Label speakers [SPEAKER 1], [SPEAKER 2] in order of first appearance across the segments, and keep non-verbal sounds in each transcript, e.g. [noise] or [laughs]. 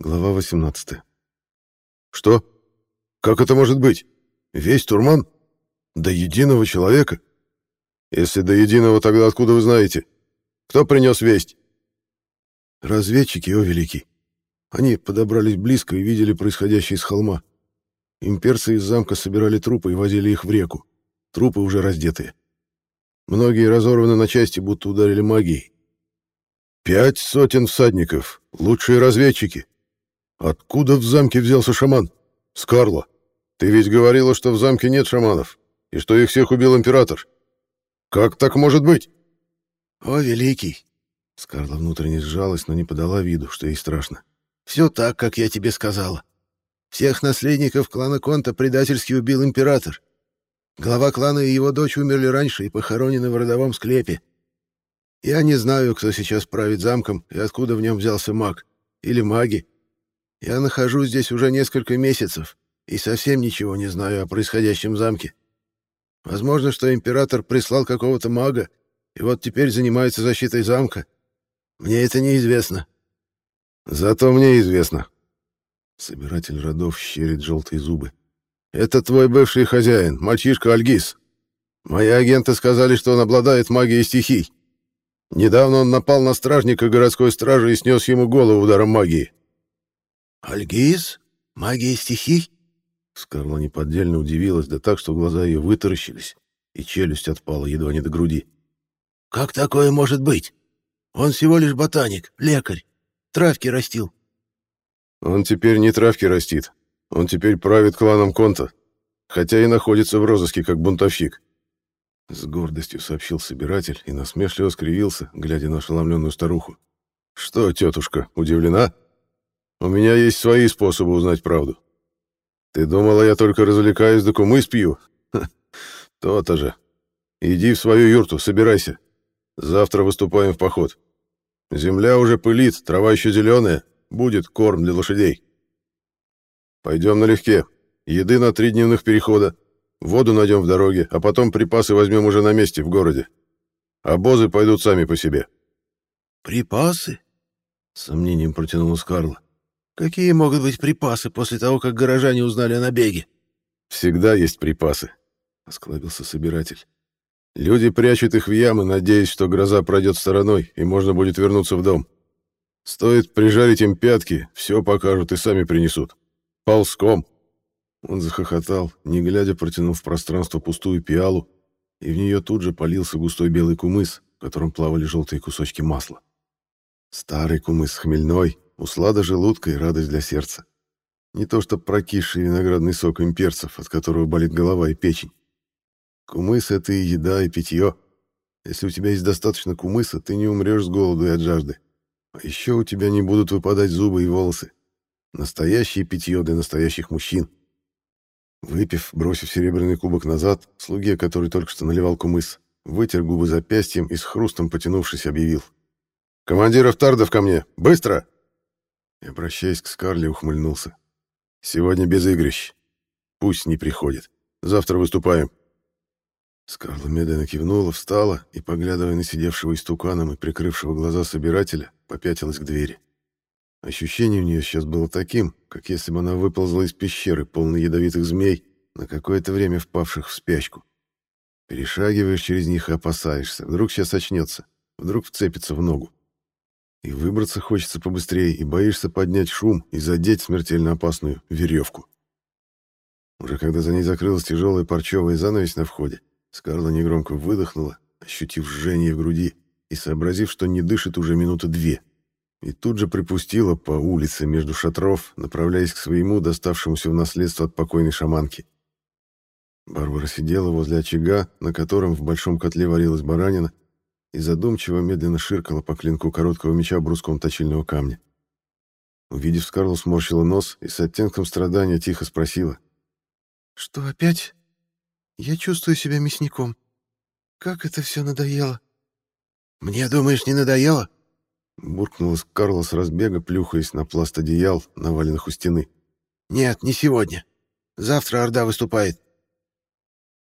[SPEAKER 1] Глава 18. Что? Как это может быть? Весь турман? До единого человека? Если до единого, тогда откуда вы знаете? Кто принес весть? Разведчики, о великий. Они подобрались близко и видели происходящее с холма. Имперцы из замка собирали трупы и возили их в реку. Трупы уже раздетые. Многие разорваны на части, будто ударили магией. Пять сотен всадников, лучшие разведчики. Откуда в замке взялся шаман? Скарла, ты ведь говорила, что в замке нет шаманов, и что их всех убил император. Как так может быть?
[SPEAKER 2] О, великий! Скарла внутренне сжалась, но не подала виду, что ей страшно. Все так, как я тебе сказала. Всех наследников клана Конта предательски убил император. Глава клана и его дочь умерли раньше и похоронены в родовом склепе. Я не знаю, кто сейчас правит замком и откуда в нем взялся маг. Или маги. Я нахожусь здесь уже несколько месяцев и совсем ничего не знаю о происходящем замке. Возможно, что император прислал какого-то мага, и вот теперь занимается защитой замка. Мне это неизвестно.
[SPEAKER 1] Зато мне известно. Собиратель родов щерит желтые зубы. Это твой бывший хозяин, мальчишка Альгиз. Мои агенты сказали, что он обладает магией стихий. Недавно он напал на стражника городской стражи и снес ему голову ударом магии.
[SPEAKER 2] «Альгиз? Магия стихий?»
[SPEAKER 1] Скарла неподдельно удивилась, да так, что глаза ее вытаращились, и челюсть отпала едва не до груди.
[SPEAKER 2] «Как такое может быть? Он всего лишь ботаник, лекарь, травки растил».
[SPEAKER 1] «Он теперь не травки растит, он теперь правит кланом Конта, хотя и находится в розыске как бунтовщик». С гордостью сообщил собиратель и насмешливо скривился, глядя на ошеломленную старуху. «Что, тетушка, удивлена?» У меня есть свои способы узнать правду. Ты думала, я только развлекаюсь да кумыс пью? То-то же. Иди в свою юрту, собирайся. Завтра выступаем в поход. Земля уже пылит, трава еще зеленая. Будет корм для лошадей. Пойдем налегке. Еды на три дневных перехода. Воду найдем в дороге, а потом припасы возьмем уже на месте, в городе. Обозы пойдут сами по себе.
[SPEAKER 2] «Припасы?» — сомнением протянула Скарла. Какие могут быть припасы после того, как горожане узнали о набеге?
[SPEAKER 1] Всегда есть припасы, осклабился собиратель. Люди прячут их в ямы, надеясь, что гроза пройдет стороной, и можно будет вернуться в дом. Стоит прижарить им пятки, все покажут и сами принесут. Ползком. Он захохотал, не глядя протянул в пространство пустую пиалу, и в нее тут же полился густой белый кумыс, в котором плавали желтые кусочки масла. Старый кумыс хмельной, Услада желудка и радость для сердца. Не то что прокисший виноградный сок имперцев, от которого болит голова и печень. Кумыс — это и еда, и питье. Если у тебя есть достаточно кумыса, ты не умрешь с голоду и от жажды. А еще у тебя не будут выпадать зубы и волосы. Настоящее питье для настоящих мужчин. Выпив, бросив серебряный кубок назад, слуге, который только что наливал кумыс, вытер губы запястьем и с хрустом потянувшись объявил. «Командиров Тардов ко мне! Быстро!» Обращаясь к Скарле, ухмыльнулся. «Сегодня без игрищ. Пусть не приходит. Завтра выступаем». Скарла медленно кивнула, встала и, поглядывая на сидевшего истуканом и прикрывшего глаза собирателя, попятилась к двери. Ощущение у нее сейчас было таким, как если бы она выползла из пещеры, полной ядовитых змей, на какое-то время впавших в спячку. Перешагиваешь через них и опасаешься. Вдруг сейчас очнется, вдруг вцепится в ногу. И выбраться хочется побыстрее, и боишься поднять шум и задеть смертельно опасную веревку. Уже когда за ней закрылась тяжелая парчевая занавесь на входе, Скарла негромко выдохнула, ощутив жжение в груди и сообразив, что не дышит уже минуты две. И тут же припустила по улице между шатров, направляясь к своему, доставшемуся в наследство от покойной шаманки. Барбара сидела возле очага, на котором в большом котле варилась баранина, и задумчиво медленно ширкала по клинку короткого меча бруском точильного камня. Увидев Скарлу, сморщила нос и с оттенком страдания тихо спросила.
[SPEAKER 3] «Что опять? Я чувствую себя мясником. Как это все надоело!»
[SPEAKER 2] «Мне, думаешь, не надоело?»
[SPEAKER 1] Буркнула Скарла с разбега, плюхаясь на пласт одеял, наваленных у стены.
[SPEAKER 2] «Нет, не сегодня. Завтра Орда выступает».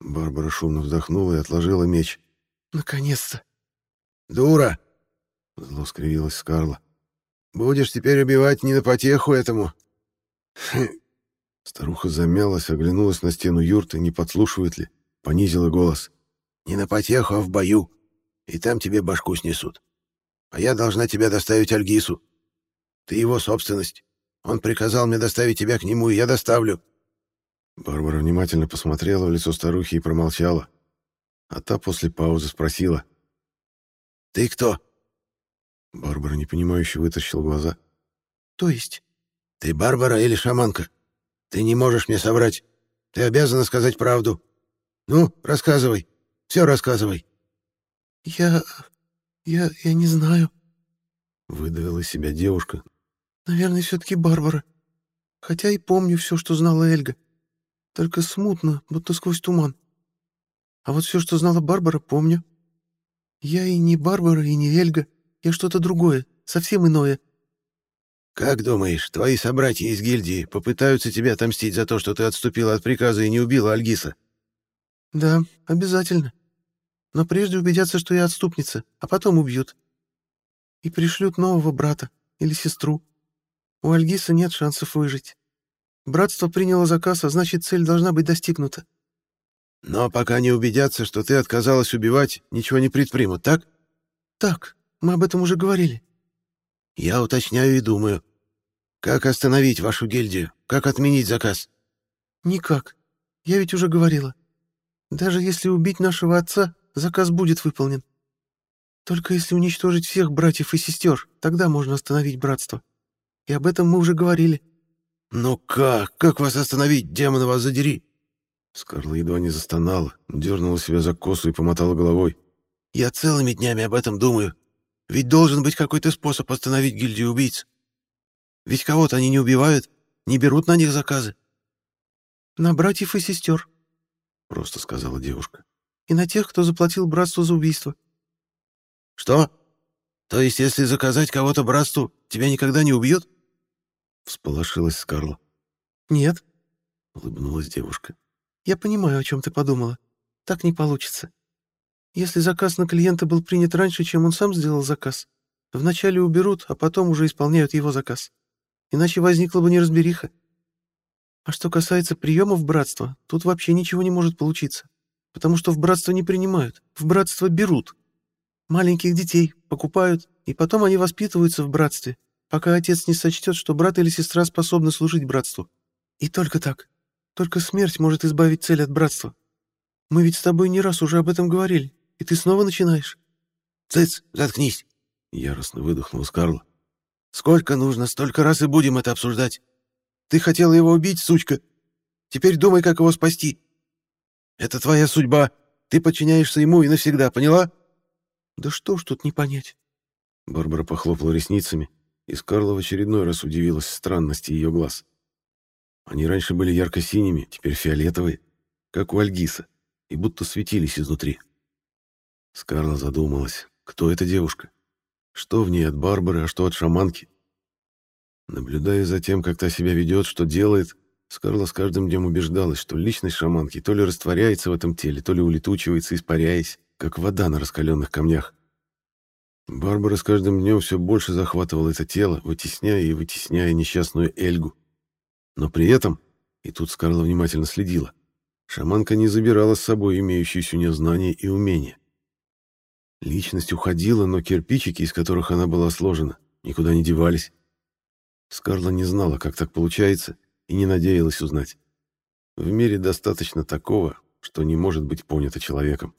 [SPEAKER 1] Барбара шумно вздохнула и отложила меч.
[SPEAKER 3] «Наконец-то!»
[SPEAKER 2] «Дура!»
[SPEAKER 1] — зло скривилась Скарла.
[SPEAKER 2] Будешь теперь убивать не на потеху этому.
[SPEAKER 1] Старуха замялась, оглянулась на стену юрты, не подслушивает ли, понизила голос.
[SPEAKER 2] Не на потеху, а в бою. И там тебе башку снесут. А я должна тебя доставить Альгису. Ты его собственность. Он приказал мне доставить тебя к нему, и я доставлю.
[SPEAKER 1] Барбара внимательно посмотрела в лицо старухи и промолчала. А та после паузы спросила.
[SPEAKER 2] «Ты кто?»
[SPEAKER 1] Барбара непонимающе вытащила глаза.
[SPEAKER 3] «То есть?»
[SPEAKER 2] «Ты Барбара или шаманка? Ты не можешь мне соврать. Ты обязана сказать правду. Ну, рассказывай. Все рассказывай».
[SPEAKER 3] «Я... я... я не знаю», —
[SPEAKER 1] выдавила из себя девушка.
[SPEAKER 3] «Наверное, все-таки Барбара. Хотя и помню все, что знала Эльга. Только смутно, будто сквозь туман. А вот все, что знала Барбара, помню. Я и не Барбара, и не Эльга. Я что-то другое, совсем иное.
[SPEAKER 2] «Как думаешь, твои собратья из гильдии попытаются тебя отомстить за то, что ты отступила от приказа и не убила Альгиса?»
[SPEAKER 3] «Да, обязательно. Но прежде убедятся, что я отступница, а потом убьют. И пришлют нового брата или сестру. У Альгиса нет шансов выжить. Братство приняло заказ, а значит, цель должна быть достигнута.
[SPEAKER 2] Но пока не убедятся, что ты отказалась убивать, ничего не предпримут, так?
[SPEAKER 3] Так, мы об этом уже говорили.
[SPEAKER 2] Я уточняю и думаю. Как остановить вашу гильдию? Как отменить заказ?
[SPEAKER 3] Никак. Я ведь уже говорила. Даже если убить нашего отца, заказ будет выполнен. Только если уничтожить всех братьев и сестер, тогда можно остановить братство. И об этом мы уже говорили.
[SPEAKER 2] «Но как? Как вас остановить, демона вас задери?»
[SPEAKER 1] Скарла едва не застонала, дернула себя за косу и помотала головой.
[SPEAKER 2] «Я целыми днями об этом думаю. Ведь должен быть какой-то способ остановить гильдию убийц. Ведь кого-то они не убивают, не берут на них заказы».
[SPEAKER 3] «На братьев и сестер», —
[SPEAKER 1] просто сказала девушка.
[SPEAKER 3] «И на тех, кто заплатил братству за убийство».
[SPEAKER 2] «Что? То есть, если заказать кого-то братству, тебя никогда не убьют?»
[SPEAKER 1] Всполошилась Скарла.
[SPEAKER 3] «Нет», —
[SPEAKER 1] улыбнулась девушка.
[SPEAKER 3] «Я понимаю, о чем ты подумала. Так не получится. Если заказ на клиента был принят раньше, чем он сам сделал заказ, вначале уберут, а потом уже исполняют его заказ. Иначе возникла бы неразбериха. А что касается приемов братства, тут вообще ничего не может получиться, потому что в братство не принимают, в братство берут. Маленьких детей покупают, и потом они воспитываются в братстве, пока отец не сочтет, что брат или сестра способны служить братству. И только так. Только смерть может избавить цель от братства. Мы ведь с тобой не раз уже об этом говорили, и ты снова начинаешь.
[SPEAKER 2] «Цыц, заткнись!»
[SPEAKER 1] — яростно выдохнул Скарла.
[SPEAKER 2] «Сколько нужно, столько раз и будем это обсуждать. Ты хотела его убить, сучка. Теперь думай, как его спасти. Это твоя судьба. Ты подчиняешься ему и навсегда, поняла?»
[SPEAKER 3] «Да что ж тут не понять?»
[SPEAKER 1] Барбара похлопала ресницами, и Скарла в очередной раз удивилась странности ее глаз. Они раньше были ярко-синими, теперь фиолетовые, как у Альгиса, и будто светились изнутри. Скарла задумалась, кто эта девушка? Что в ней от Барбары, а что от шаманки? Наблюдая за тем, как та себя ведет, что делает, Скарла с каждым днем убеждалась, что личность шаманки то ли растворяется в этом теле, то ли улетучивается, испаряясь, как вода на раскаленных камнях. Барбара с каждым днем все больше захватывала это тело, вытесняя и вытесняя несчастную Эльгу. Но при этом, и тут Скарла внимательно следила, шаманка не забирала с собой имеющиеся у нее знания и умения. Личность уходила, но кирпичики, из которых она была сложена, никуда не девались. Скарла не знала, как так получается, и не надеялась узнать. В мире достаточно такого, что не может быть понято человеком.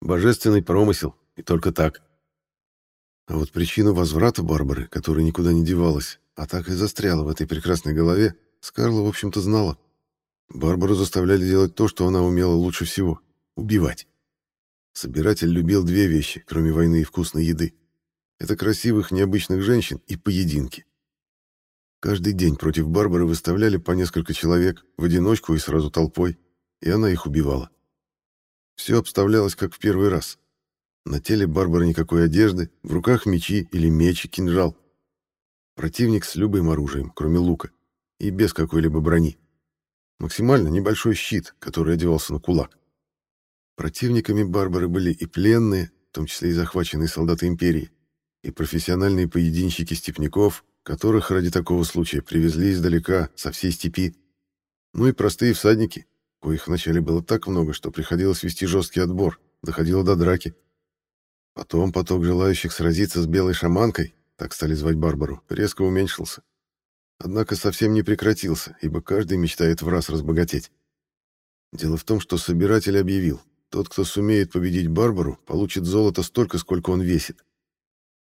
[SPEAKER 1] Божественный промысел, и только так — а вот причину возврата Барбары, которая никуда не девалась, а так и застряла в этой прекрасной голове, Скарла, в общем-то, знала. Барбару заставляли делать то, что она умела лучше всего — убивать. Собиратель любил две вещи, кроме войны и вкусной еды. Это красивых, необычных женщин и поединки. Каждый день против Барбары выставляли по несколько человек, в одиночку и сразу толпой, и она их убивала. Все обставлялось как в первый раз — на теле Барбары никакой одежды, в руках мечи или меч и кинжал. Противник с любым оружием, кроме лука, и без какой-либо брони. Максимально небольшой щит, который одевался на кулак. Противниками Барбары были и пленные, в том числе и захваченные солдаты Империи, и профессиональные поединщики степняков, которых ради такого случая привезли издалека, со всей степи. Ну и простые всадники, коих вначале было так много, что приходилось вести жесткий отбор, доходило до драки. Потом поток желающих сразиться с белой шаманкой, так стали звать Барбару, резко уменьшился. Однако совсем не прекратился, ибо каждый мечтает в раз разбогатеть. Дело в том, что собиратель объявил, тот, кто сумеет победить Барбару, получит золото столько, сколько он весит.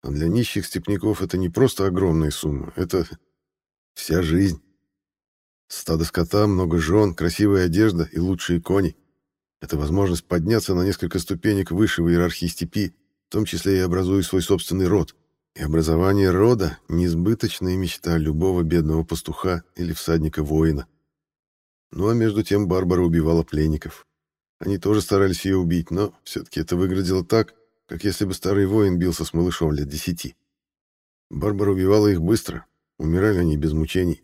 [SPEAKER 1] А для нищих степняков это не просто огромная сумма, это вся жизнь. Стадо скота, много жен, красивая одежда и лучшие кони. Это возможность подняться на несколько ступенек выше в иерархии степи, в том числе и образуя свой собственный род. И образование рода — несбыточная мечта любого бедного пастуха или всадника-воина. Ну а между тем Барбара убивала пленников. Они тоже старались ее убить, но все-таки это выглядело так, как если бы старый воин бился с малышом лет десяти. Барбара убивала их быстро, умирали они без мучений.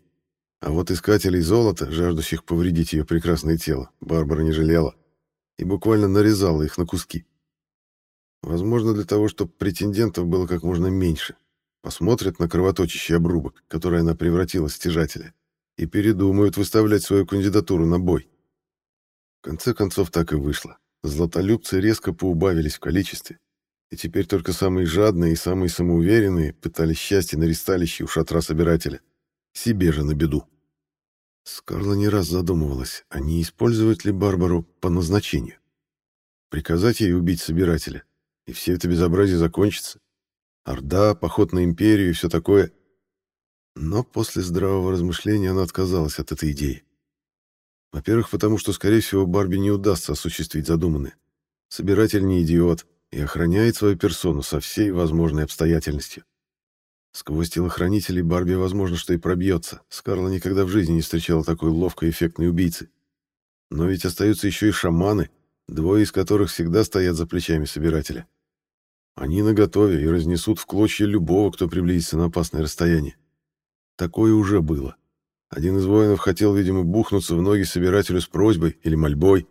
[SPEAKER 1] А вот искателей золота, жаждущих повредить ее прекрасное тело, Барбара не жалела и буквально нарезала их на куски. Возможно, для того, чтобы претендентов было как можно меньше. Посмотрят на кровоточащий обрубок, который она превратила в стяжателя, и передумают выставлять свою кандидатуру на бой. В конце концов, так и вышло. Златолюбцы резко поубавились в количестве, и теперь только самые жадные и самые самоуверенные пытались счастье на ресталище у шатра собирателя. Себе же на беду. Скарла не раз задумывалась, а не использовать ли Барбару по назначению. Приказать ей убить собирателя, и все это безобразие закончится. Орда, поход на империю и все такое. Но после здравого размышления она отказалась от этой идеи. Во-первых, потому что, скорее всего, Барби не удастся осуществить задуманное. Собиратель не идиот и охраняет свою персону со всей возможной обстоятельностью. Сквозь телохранителей Барби возможно, что и пробьется. Скарла никогда в жизни не встречала такой ловкой эффектной убийцы. Но ведь остаются еще и шаманы, двое из которых всегда стоят за плечами собирателя. Они наготове и разнесут в клочья любого, кто приблизится на опасное расстояние. Такое уже было. Один из воинов хотел, видимо, бухнуться в ноги собирателю с просьбой или мольбой,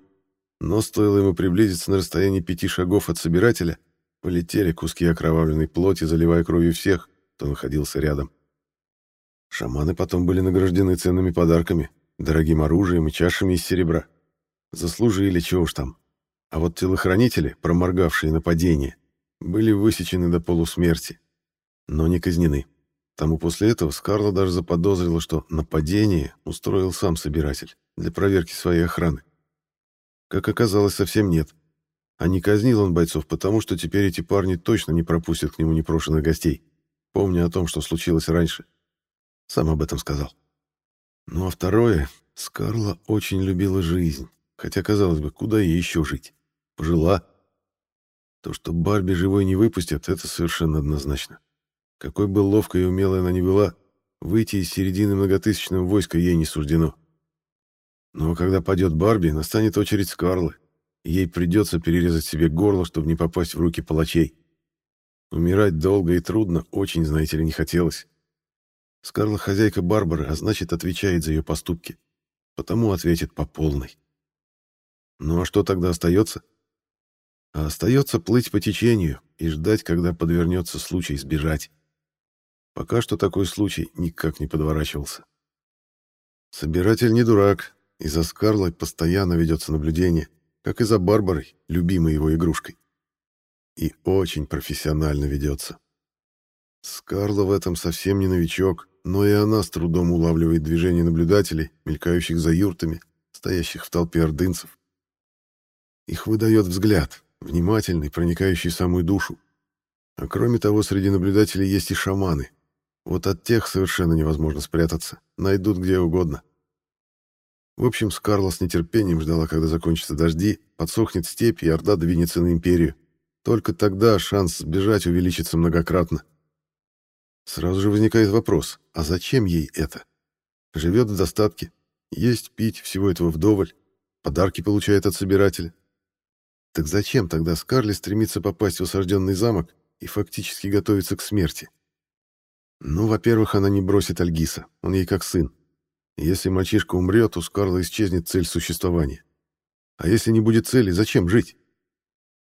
[SPEAKER 1] но стоило ему приблизиться на расстоянии пяти шагов от собирателя, полетели куски окровавленной плоти, заливая кровью всех, кто находился рядом. Шаманы потом были награждены ценными подарками, дорогим оружием и чашами из серебра. Заслужили, чего уж там. А вот телохранители, проморгавшие нападение, были высечены до полусмерти, но не казнены. Тому после этого Скарла даже заподозрила, что нападение устроил сам собиратель для проверки своей охраны. Как оказалось, совсем нет. А не казнил он бойцов, потому что теперь эти парни точно не пропустят к нему непрошенных гостей, помня о том, что случилось раньше. Сам об этом сказал. Ну а второе, Скарла очень любила жизнь, хотя, казалось бы, куда ей еще жить? Пожила. То, что Барби живой не выпустят, это совершенно однозначно. Какой бы ловкой и умелой она ни была, выйти из середины многотысячного войска ей не суждено. Но когда падет Барби, настанет очередь Скарлы, ей придется перерезать себе горло, чтобы не попасть в руки палачей. Умирать долго и трудно очень, знаете ли, не хотелось. Скарла хозяйка Барбары, а значит, отвечает за ее поступки. Потому ответит по полной. Ну а что тогда остается? А остается плыть по течению и ждать, когда подвернется случай сбежать. Пока что такой случай никак не подворачивался. Собиратель не дурак, и за Скарлой постоянно ведется наблюдение, как и за Барбарой, любимой его игрушкой. И очень профессионально ведется. Скарла в этом совсем не новичок, но и она с трудом улавливает движения наблюдателей, мелькающих за юртами, стоящих в толпе ордынцев. Их выдает взгляд, внимательный, проникающий в самую душу. А кроме того, среди наблюдателей есть и шаманы, вот от тех совершенно невозможно спрятаться. Найдут где угодно. В общем, Скарла с нетерпением ждала, когда закончатся дожди, подсохнет степь, и Орда двинется на Империю. Только тогда шанс сбежать увеличится многократно. Сразу же возникает вопрос, а зачем ей это? Живет в достатке, есть, пить, всего этого вдоволь, подарки получает от собирателя. Так зачем тогда Скарли стремится попасть в осажденный замок и фактически готовится к смерти? Ну, во-первых, она не бросит Альгиса, он ей как сын. Если мальчишка умрет, у Скарла исчезнет цель существования. А если не будет цели, зачем жить?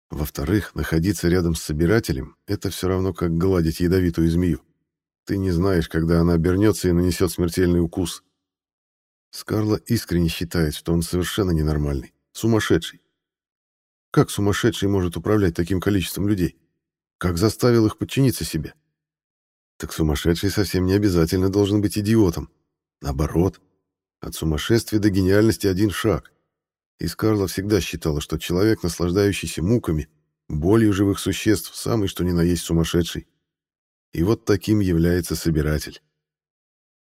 [SPEAKER 1] Во-вторых, находиться рядом с собирателем — это все равно как гладить ядовитую змею. Ты не знаешь, когда она обернется и нанесет смертельный укус. Скарла искренне считает, что он совершенно ненормальный, сумасшедший. Как сумасшедший может управлять таким количеством людей? Как заставил их подчиниться себе? Так сумасшедший совсем не обязательно должен быть идиотом. Наоборот, от сумасшествия до гениальности один шаг. И Скарла всегда считала, что человек, наслаждающийся муками, болью живых существ, самый что ни на есть сумасшедший. И вот таким является собиратель.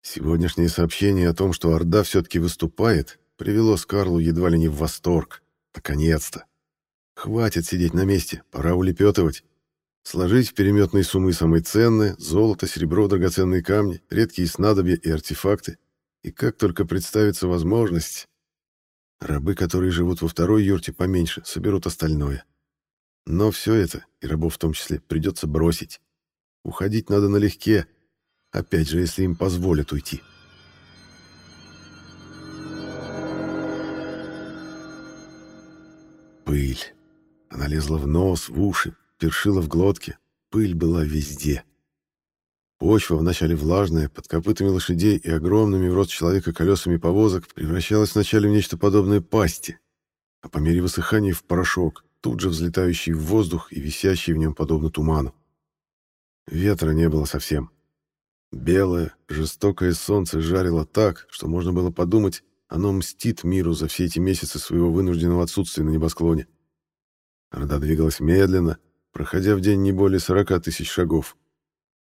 [SPEAKER 1] Сегодняшнее сообщение о том, что Орда все-таки выступает, привело Скарлу едва ли не в восторг. Наконец-то. Хватит сидеть на месте, пора улепетывать. Сложить в переметные суммы самые ценные — золото, серебро, драгоценные камни, редкие снадобья и артефакты. И как только представится возможность... Рабы, которые живут во второй юрте поменьше, соберут остальное. Но все это, и рабов в том числе, придется бросить. Уходить надо налегке, опять же, если им позволят уйти. Пыль. Она лезла в нос, в уши, першила в глотке. Пыль была везде. Почва, вначале влажная, под копытами лошадей и огромными в рост человека колесами повозок, превращалась вначале в нечто подобное пасти, а по мере высыхания в порошок, тут же взлетающий в воздух и висящий в нем подобно туману. Ветра не было совсем. Белое, жестокое солнце жарило так, что можно было подумать, оно мстит миру за все эти месяцы своего вынужденного отсутствия на небосклоне. Орда двигалась медленно, проходя в день не более сорока тысяч шагов.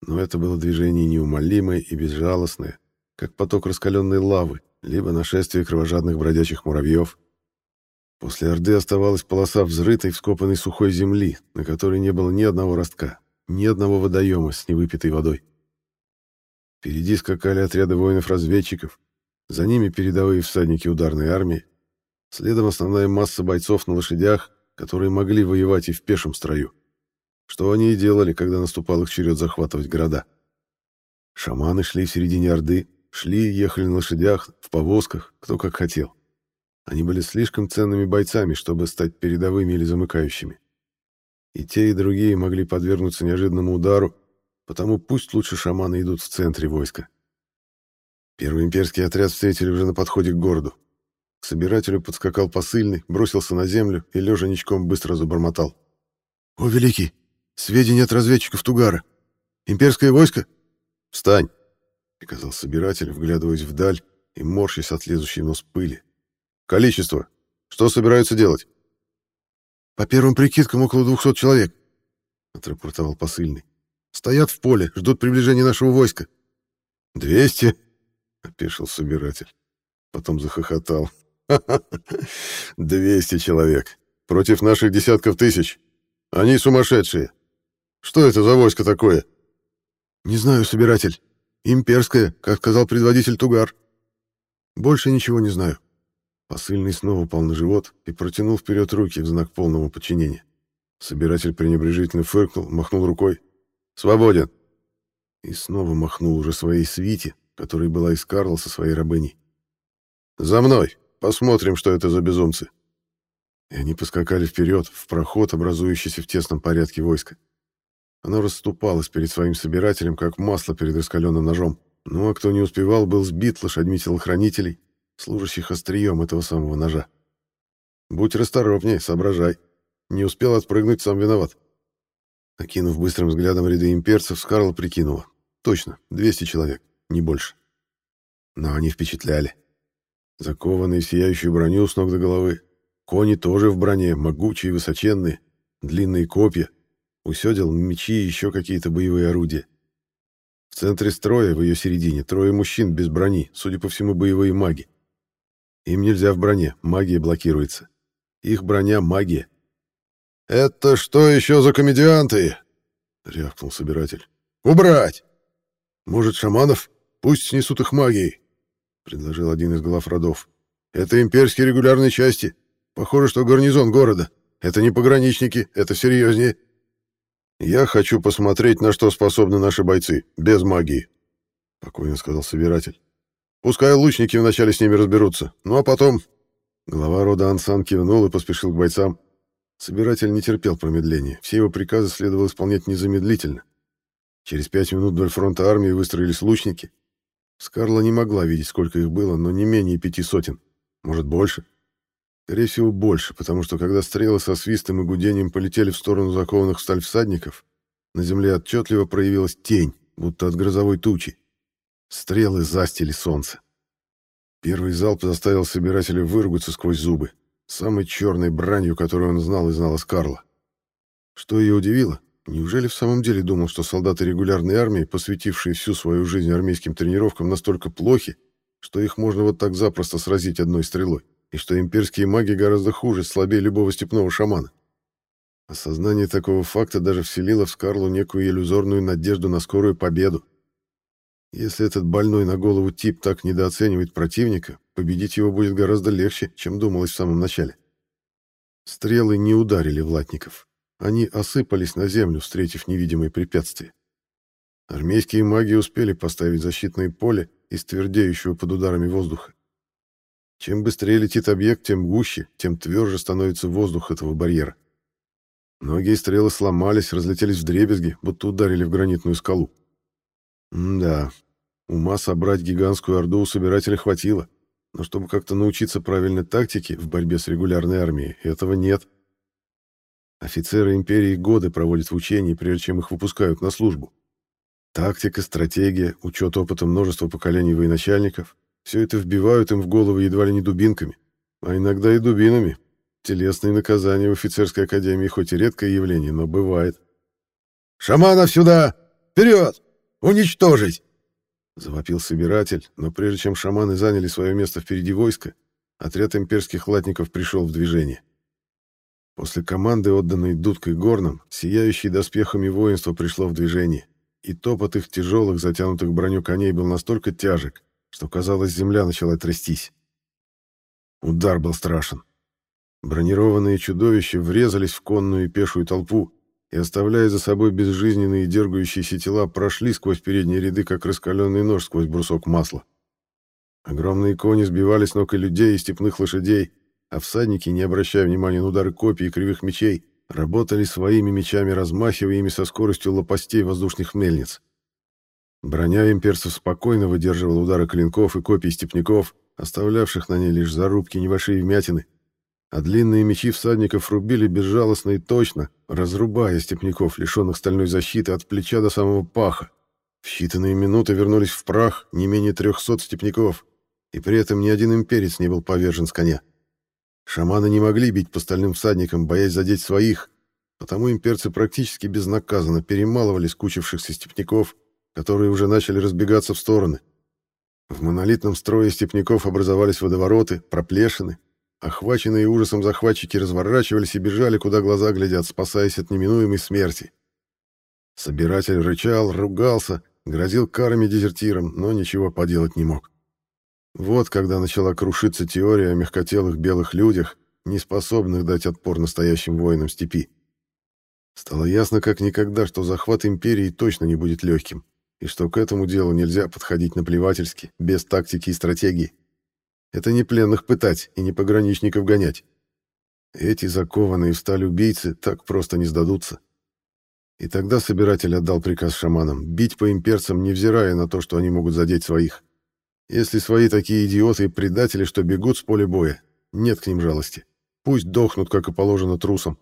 [SPEAKER 1] Но это было движение неумолимое и безжалостное, как поток раскаленной лавы, либо нашествие кровожадных бродячих муравьев. После Орды оставалась полоса взрытой, вскопанной сухой земли, на которой не было ни одного ростка, ни одного водоема с невыпитой водой. Впереди скакали отряды воинов-разведчиков, за ними передовые всадники ударной армии, следом основная масса бойцов на лошадях, которые могли воевать и в пешем строю. Что они и делали, когда наступал их черед захватывать города. Шаманы шли в середине Орды, шли и ехали на лошадях, в повозках, кто как хотел. Они были слишком ценными бойцами, чтобы стать передовыми или замыкающими. И те, и другие могли подвергнуться неожиданному удару, потому пусть лучше шаманы идут в центре войска. Первый имперский отряд встретили уже на подходе к городу. К собирателю подскакал посыльный, бросился на землю и, лежа ничком, быстро забормотал. «О, Великий! Сведения от разведчиков Тугара! Имперское войско?» «Встань!» — приказал собиратель, вглядываясь вдаль и морщась от лезущей нос пыли. «Количество! Что собираются делать?»
[SPEAKER 2] «По первым прикидкам, около двухсот человек», — отрапортовал посыльный. «Стоят в поле, ждут приближения нашего войска».
[SPEAKER 1] «Двести?» — опешил собиратель. Потом захохотал. [laughs] «Двести человек. Против наших десятков тысяч. Они сумасшедшие. Что это за войско такое?»
[SPEAKER 2] «Не знаю, собиратель. Имперское, как сказал предводитель Тугар. Больше ничего не знаю.
[SPEAKER 1] Посыльный снова упал на живот и протянул вперед руки в знак полного подчинения. Собиратель пренебрежительно фыркнул, махнул рукой. «Свободен!» И снова махнул уже своей свите, которой была и Скарл со своей рабыней. «За мной! Посмотрим, что это за безумцы!» И они поскакали вперед, в проход, образующийся в тесном порядке войска. Оно расступалось перед своим собирателем, как масло перед раскаленным ножом. Ну а кто не успевал, был сбит лошадьми телохранителей, служащих острием этого самого ножа. Будь расторопнее, соображай. Не успел отпрыгнуть, сам виноват. Окинув быстрым взглядом ряды имперцев, Скарл прикинула. Точно, 200 человек, не больше. Но они впечатляли. Закованные в сияющую броню с ног до головы. Кони тоже в броне, могучие высоченные. Длинные копья. У сёдел мечи и еще какие-то боевые орудия. В центре строя, в ее середине, трое мужчин без брони, судя по всему, боевые маги. Им нельзя в броне, магия блокируется. Их броня — магия. «Это что еще за комедианты?» — рявкнул собиратель. «Убрать! Может, шаманов? Пусть снесут их магией!» — предложил один из глав родов. «Это имперские регулярные части. Похоже, что гарнизон города. Это не пограничники, это серьезнее. Я хочу посмотреть, на что способны наши бойцы, без магии», — спокойно сказал собиратель. Пускай лучники вначале с ними разберутся. Ну а потом...» Глава рода Ансан кивнул и поспешил к бойцам. Собиратель не терпел промедления. Все его приказы следовало исполнять незамедлительно. Через пять минут вдоль фронта армии выстроились лучники. Скарла не могла видеть, сколько их было, но не менее пяти сотен. Может, больше? Скорее всего, больше, потому что когда стрелы со свистом и гудением полетели в сторону закованных в сталь всадников, на земле отчетливо проявилась тень, будто от грозовой тучи. Стрелы застили солнце. Первый залп заставил собирателя выругаться сквозь зубы, самой черной бранью, которую он знал и знала Скарла. Что ее удивило? Неужели в самом деле думал, что солдаты регулярной армии, посвятившие всю свою жизнь армейским тренировкам, настолько плохи, что их можно вот так запросто сразить одной стрелой, и что имперские маги гораздо хуже, слабее любого степного шамана? Осознание такого факта даже вселило в Скарлу некую иллюзорную надежду на скорую победу. Если этот больной на голову тип так недооценивает противника, победить его будет гораздо легче, чем думалось в самом начале. Стрелы не ударили в латников. Они осыпались на землю, встретив невидимые препятствия. Армейские маги успели поставить защитное поле из твердеющего под ударами воздуха. Чем быстрее летит объект, тем гуще, тем тверже становится воздух этого барьера. Многие стрелы сломались, разлетелись в дребезги, будто ударили в гранитную скалу. Да, ума собрать гигантскую орду у собирателя хватило, но чтобы как-то научиться правильной тактике в борьбе с регулярной армией, этого нет. Офицеры империи годы проводят в учении, прежде чем их выпускают на службу. Тактика, стратегия, учет опыта множества поколений военачальников — все это вбивают им в головы едва ли не дубинками, а иногда и дубинами. Телесные наказания в офицерской академии хоть и редкое явление, но бывает.
[SPEAKER 2] «Шаманов сюда! Вперед! Уничтожить!»
[SPEAKER 1] Завопил собиратель, но прежде чем шаманы заняли свое место впереди войска, отряд имперских латников пришел в движение. После команды, отданной дудкой горным, сияющий доспехами воинство пришло в движение, и топот их тяжелых, затянутых броню коней был настолько тяжек, что, казалось, земля начала трястись. Удар был страшен. Бронированные чудовища врезались в конную и пешую толпу и, оставляя за собой безжизненные дергающиеся тела, прошли сквозь передние ряды, как раскаленный нож сквозь брусок масла. Огромные кони сбивали с ног и людей, и степных лошадей, а всадники, не обращая внимания на удары копий и кривых мечей, работали своими мечами, размахивая ими со скоростью лопастей воздушных мельниц. Броня имперцев спокойно выдерживала удары клинков и копий степняков, оставлявших на ней лишь зарубки небольшие вмятины, а длинные мечи всадников рубили безжалостно и точно, разрубая степняков, лишенных стальной защиты от плеча до самого паха. В считанные минуты вернулись в прах не менее трехсот степняков, и при этом ни один имперец не был повержен с коня. Шаманы не могли бить по стальным всадникам, боясь задеть своих, потому имперцы практически безнаказанно перемалывали скучившихся степняков, которые уже начали разбегаться в стороны. В монолитном строе степняков образовались водовороты, проплешины. Охваченные ужасом захватчики разворачивались и бежали, куда глаза глядят, спасаясь от неминуемой смерти. Собиратель рычал, ругался, грозил карами дезертирам, но ничего поделать не мог. Вот когда начала крушиться теория о мягкотелых белых людях, не способных дать отпор настоящим воинам степи. Стало ясно как никогда, что захват империи точно не будет легким, и что к этому делу нельзя подходить наплевательски, без тактики и стратегии. Это не пленных пытать и не пограничников гонять. Эти закованные в сталь убийцы так просто не сдадутся. И тогда собиратель отдал приказ шаманам бить по имперцам, невзирая на то, что они могут задеть своих. Если свои такие идиоты и предатели, что бегут с поля боя, нет к ним жалости. Пусть дохнут, как и положено, трусам.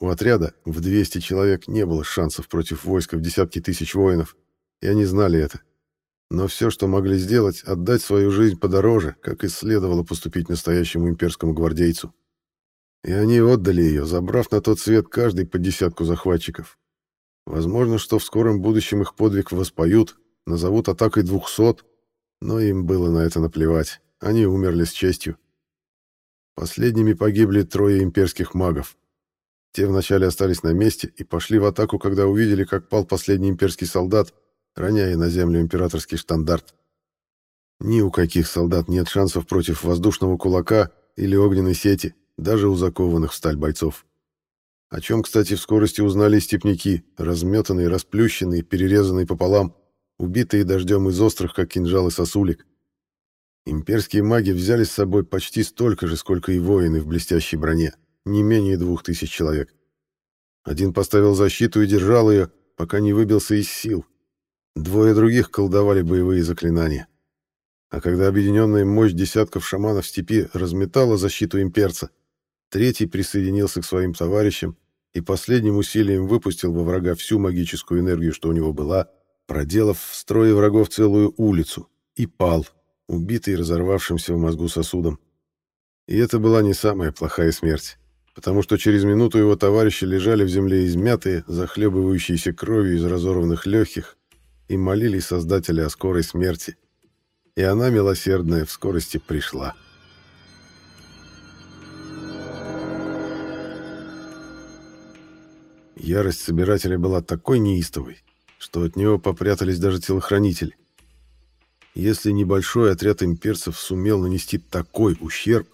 [SPEAKER 1] У отряда в 200 человек не было шансов против войска в десятки тысяч воинов, и они знали это. Но все, что могли сделать, отдать свою жизнь подороже, как и следовало поступить настоящему имперскому гвардейцу. И они отдали ее, забрав на тот свет каждый по десятку захватчиков. Возможно, что в скором будущем их подвиг воспоют, назовут атакой двухсот, но им было на это наплевать. Они умерли с честью. Последними погибли трое имперских магов. Те вначале остались на месте и пошли в атаку, когда увидели, как пал последний имперский солдат, роняя на землю императорский штандарт. Ни у каких солдат нет шансов против воздушного кулака или огненной сети, даже у закованных в сталь бойцов. О чем, кстати, в скорости узнали степняки, разметанные, расплющенные, перерезанные пополам, убитые дождем из острых, как кинжалы сосулек. Имперские маги взяли с собой почти столько же, сколько и воины в блестящей броне. не менее двух тысяч человек. Один поставил защиту и держал ее, пока не выбился из сил. Двое других колдовали боевые заклинания. А когда объединенная мощь десятков шаманов степи разметала защиту имперца, третий присоединился к своим товарищам и последним усилием выпустил во врага всю магическую энергию, что у него была, проделав в строе врагов целую улицу, и пал, убитый разорвавшимся в мозгу сосудом. И это была не самая плохая смерть, потому что через минуту его товарищи лежали в земле измятые, захлебывающиеся кровью из разорванных легких, и молились Создателя о скорой смерти. И она, милосердная, в скорости пришла. Ярость собирателя была такой неистовой, что от него попрятались даже телохранители. Если небольшой отряд имперцев сумел нанести такой ущерб,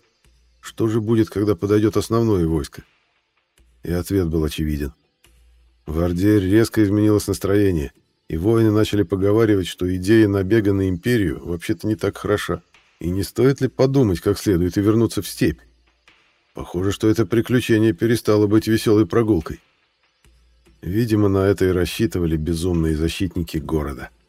[SPEAKER 1] что же будет, когда подойдет основное войско? И ответ был очевиден. В Орде резко изменилось настроение, и воины начали поговаривать, что идея набега на империю вообще-то не так хороша, и не стоит ли подумать как следует и вернуться в степь. Похоже, что это приключение перестало быть веселой прогулкой. Видимо, на это и рассчитывали безумные защитники города. —